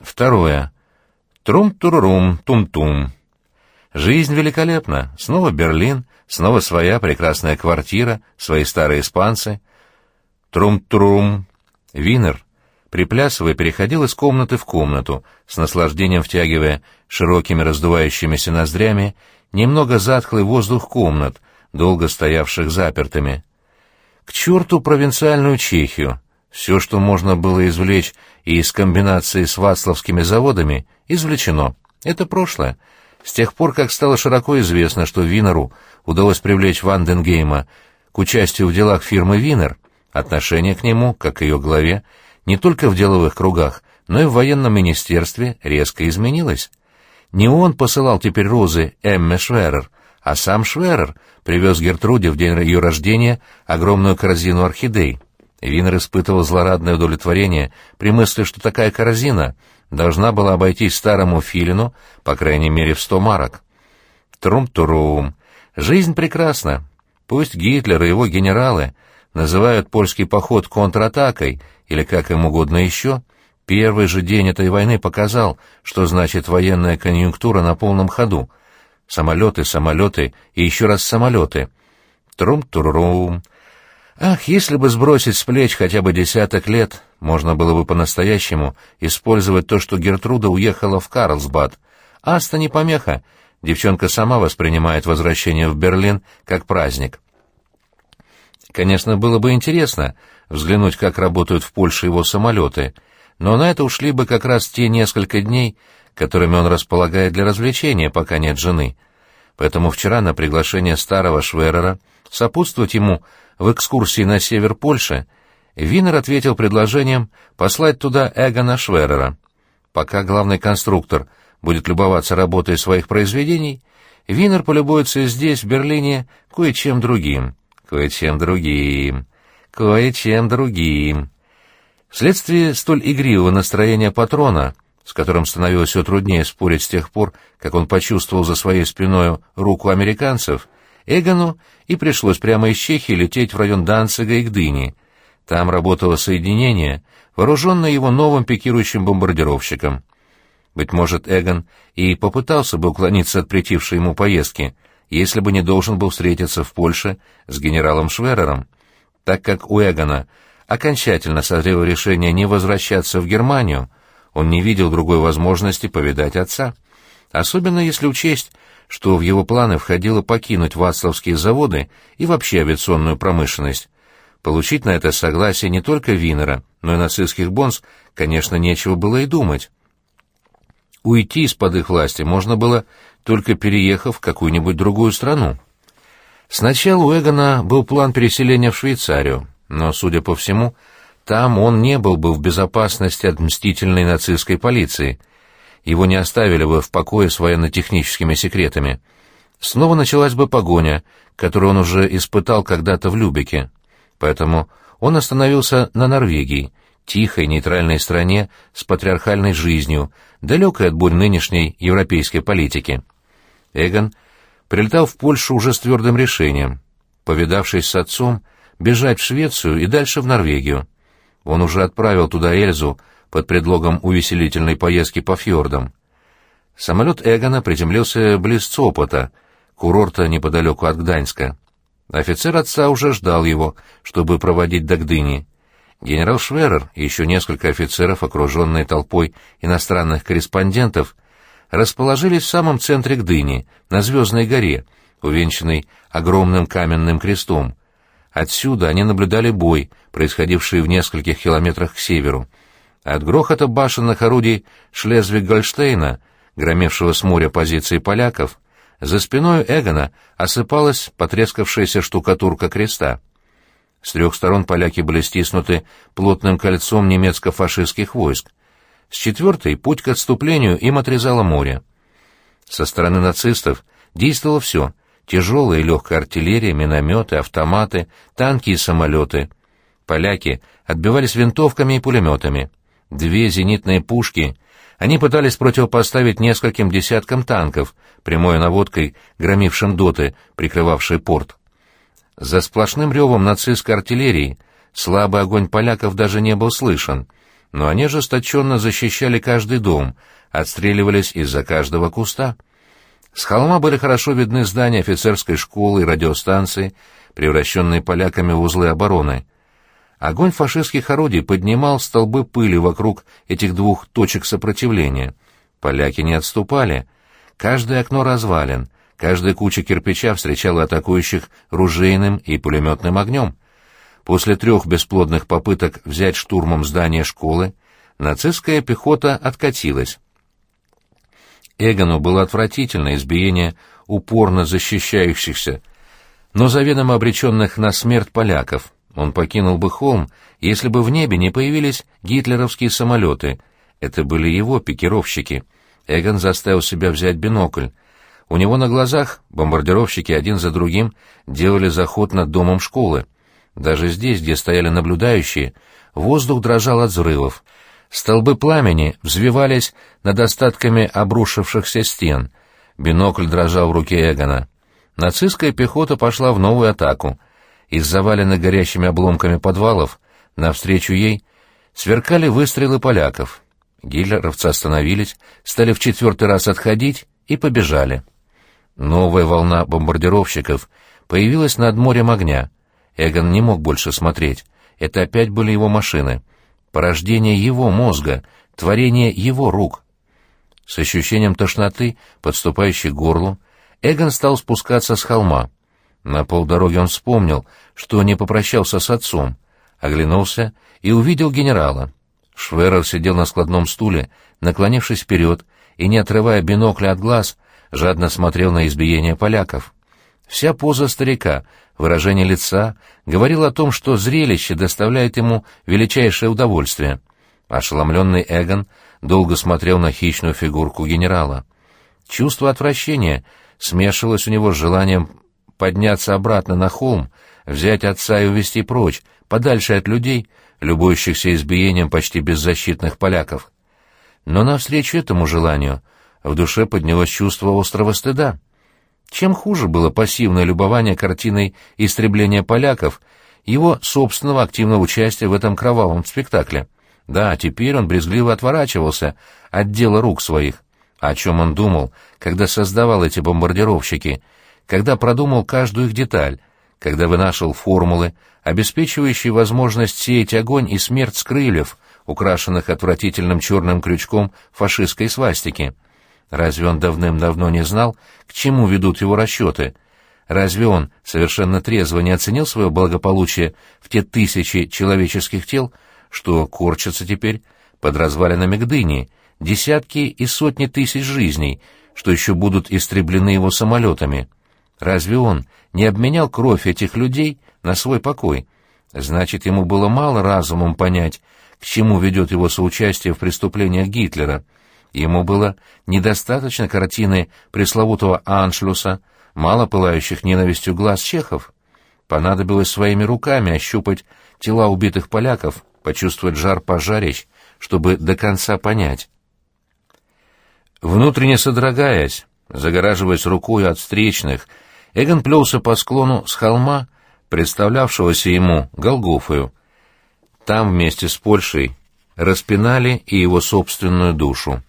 Второе. Трум-турурум, тум-тум. Жизнь великолепна. Снова Берлин, снова своя прекрасная квартира, свои старые испанцы. Трум-турум. Винер, приплясывая, переходил из комнаты в комнату, с наслаждением втягивая широкими раздувающимися ноздрями немного затхлый воздух комнат, долго стоявших запертыми. К черту провинциальную Чехию! Все, что можно было извлечь из комбинации с вацлавскими заводами, извлечено. Это прошлое. С тех пор, как стало широко известно, что Винеру удалось привлечь Ванденгейма к участию в делах фирмы Винер, отношение к нему, как к ее главе, не только в деловых кругах, но и в военном министерстве резко изменилось. Не он посылал теперь розы Эмме Шверер, а сам Шверер привез Гертруде в день ее рождения огромную корзину орхидей. Винер испытывал злорадное удовлетворение при мысли, что такая корзина должна была обойтись старому филину, по крайней мере, в сто марок. Трум-турум. Жизнь прекрасна. Пусть Гитлер и его генералы называют польский поход контратакой или как им угодно еще, первый же день этой войны показал, что значит военная конъюнктура на полном ходу. Самолеты, самолеты и еще раз самолеты. Трум-турум. Ах, если бы сбросить с плеч хотя бы десяток лет, можно было бы по-настоящему использовать то, что Гертруда уехала в Карлсбад. Аста не помеха, девчонка сама воспринимает возвращение в Берлин как праздник. Конечно, было бы интересно взглянуть, как работают в Польше его самолеты, но на это ушли бы как раз те несколько дней, которыми он располагает для развлечения, пока нет жены. Поэтому вчера на приглашение старого Шверера сопутствовать ему в экскурсии на север Польши, Винер ответил предложением послать туда Эгона Шверера. Пока главный конструктор будет любоваться работой своих произведений, Винер полюбуется здесь, в Берлине, кое-чем другим. Кое-чем другим. Кое-чем другим. Вследствие столь игривого настроения патрона, с которым становилось все труднее спорить с тех пор, как он почувствовал за своей спиной руку американцев, Эгону и пришлось прямо из Чехии лететь в район Данцига и Гдыни. Там работало соединение, вооруженное его новым пикирующим бомбардировщиком. Быть может, Эгон и попытался бы уклониться от притившей ему поездки, если бы не должен был встретиться в Польше с генералом Шверером, так как у Эгона окончательно созрело решение не возвращаться в Германию, он не видел другой возможности повидать отца. Особенно если учесть, что в его планы входило покинуть вацлавские заводы и вообще авиационную промышленность. Получить на это согласие не только Винера, но и нацистских бонс, конечно, нечего было и думать. Уйти из-под их власти можно было, только переехав в какую-нибудь другую страну. Сначала у Эгона был план переселения в Швейцарию, но, судя по всему, там он не был бы в безопасности от мстительной нацистской полиции — его не оставили бы в покое с военно-техническими секретами. Снова началась бы погоня, которую он уже испытал когда-то в Любеке. Поэтому он остановился на Норвегии, тихой нейтральной стране с патриархальной жизнью, далекой от бурь нынешней европейской политики. Эгон прилетал в Польшу уже с твердым решением, повидавшись с отцом, бежать в Швецию и дальше в Норвегию. Он уже отправил туда Эльзу, под предлогом увеселительной поездки по фьордам. Самолет Эгона приземлился близ Цопота, курорта неподалеку от Гданьска. Офицер отца уже ждал его, чтобы проводить до Гдыни. Генерал Шверер и еще несколько офицеров, окруженные толпой иностранных корреспондентов, расположились в самом центре Гдыни, на Звездной горе, увенчанной огромным каменным крестом. Отсюда они наблюдали бой, происходивший в нескольких километрах к северу. От грохота башенных орудий Шлезвиг-Гольштейна, громевшего с моря позиции поляков, за спиной Эгона осыпалась потрескавшаяся штукатурка креста. С трех сторон поляки были стиснуты плотным кольцом немецко-фашистских войск. С четвертой путь к отступлению им отрезало море. Со стороны нацистов действовало все — тяжелая и легкая артиллерия, минометы, автоматы, танки и самолеты. Поляки отбивались винтовками и пулеметами две зенитные пушки, они пытались противопоставить нескольким десяткам танков, прямой наводкой, громившим доты, прикрывавшие порт. За сплошным ревом нацистской артиллерии слабый огонь поляков даже не был слышен. но они ожесточенно защищали каждый дом, отстреливались из-за каждого куста. С холма были хорошо видны здания офицерской школы и радиостанции, превращенные поляками в узлы обороны. Огонь фашистских орудий поднимал столбы пыли вокруг этих двух точек сопротивления. Поляки не отступали. Каждое окно развален, каждая куча кирпича встречала атакующих ружейным и пулеметным огнем. После трех бесплодных попыток взять штурмом здание школы, нацистская пехота откатилась. Эгону было отвратительно избиение упорно защищающихся, но заведомо обреченных на смерть поляков. Он покинул бы холм, если бы в небе не появились гитлеровские самолеты. Это были его пикировщики. Эгон заставил себя взять бинокль. У него на глазах бомбардировщики один за другим делали заход над домом школы. Даже здесь, где стояли наблюдающие, воздух дрожал от взрывов. Столбы пламени взвивались над остатками обрушившихся стен. Бинокль дрожал в руке Эгона. Нацистская пехота пошла в новую атаку. Из заваленных горящими обломками подвалов навстречу ей сверкали выстрелы поляков. Гитлеровцы остановились, стали в четвертый раз отходить и побежали. Новая волна бомбардировщиков появилась над морем огня — Эгон не мог больше смотреть. Это опять были его машины. Порождение его мозга, творение его рук. С ощущением тошноты, подступающей к горлу, Эгон стал спускаться с холма. На полдороги он вспомнил, что не попрощался с отцом, оглянулся и увидел генерала. Шверер сидел на складном стуле, наклонившись вперед и, не отрывая бинокля от глаз, жадно смотрел на избиение поляков. Вся поза старика, выражение лица, говорило о том, что зрелище доставляет ему величайшее удовольствие. Ошеломленный Эгон долго смотрел на хищную фигурку генерала. Чувство отвращения смешивалось у него с желанием подняться обратно на холм, взять отца и увести прочь, подальше от людей, любующихся избиением почти беззащитных поляков. Но навстречу этому желанию в душе поднялось чувство острого стыда. Чем хуже было пассивное любование картиной истребления поляков, его собственного активного участия в этом кровавом спектакле. Да, теперь он брезгливо отворачивался от дела рук своих. О чем он думал, когда создавал эти бомбардировщики, когда продумал каждую их деталь, когда вынашивал формулы, обеспечивающие возможность сеять огонь и смерть с крыльев, украшенных отвратительным черным крючком фашистской свастики. Разве он давным-давно не знал, к чему ведут его расчеты? Разве он совершенно трезво не оценил свое благополучие в те тысячи человеческих тел, что корчатся теперь под развалинами Гдыни, десятки и сотни тысяч жизней, что еще будут истреблены его самолетами? Разве он не обменял кровь этих людей на свой покой? Значит, ему было мало разумом понять, к чему ведет его соучастие в преступлениях Гитлера — Ему было недостаточно картины пресловутого Аншлюса, мало пылающих ненавистью глаз чехов. Понадобилось своими руками ощупать тела убитых поляков, почувствовать жар пожарищ, чтобы до конца понять. Внутренне содрогаясь, загораживаясь рукой от встречных, Эгон плелся по склону с холма, представлявшегося ему Голгофою. Там вместе с Польшей распинали и его собственную душу.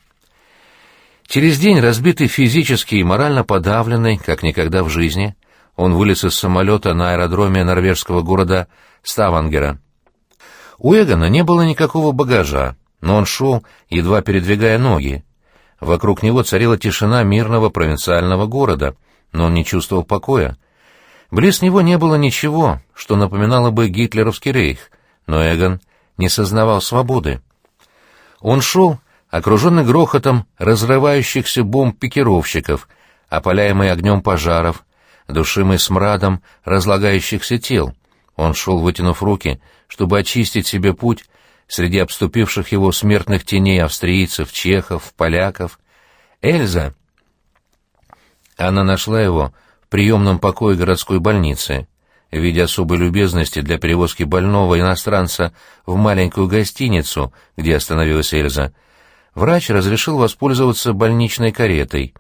Через день, разбитый физически и морально подавленный, как никогда в жизни, он вылез из самолета на аэродроме норвежского города Ставангера. У Эгона не было никакого багажа, но он шел, едва передвигая ноги. Вокруг него царила тишина мирного провинциального города, но он не чувствовал покоя. Близ него не было ничего, что напоминало бы гитлеровский рейх, но Эгон не сознавал свободы. Он шел, окруженный грохотом разрывающихся бомб пикировщиков, опаляемый огнем пожаров, душимый смрадом разлагающихся тел. Он шел, вытянув руки, чтобы очистить себе путь среди обступивших его смертных теней австрийцев, чехов, поляков. Эльза! Она нашла его в приемном покое городской больницы. В виде особой любезности для перевозки больного иностранца в маленькую гостиницу, где остановилась Эльза, врач разрешил воспользоваться больничной каретой.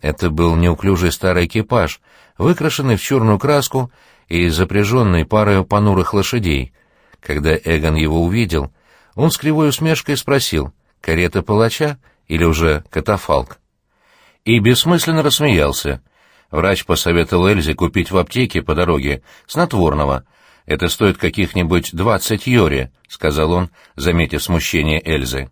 Это был неуклюжий старый экипаж, выкрашенный в черную краску и запряженный парой понурых лошадей. Когда Эгон его увидел, Он с кривой усмешкой спросил, карета палача или уже катафалк? И бессмысленно рассмеялся. Врач посоветовал Эльзе купить в аптеке по дороге снотворного. «Это стоит каких-нибудь двадцать йори», — сказал он, заметив смущение Эльзы.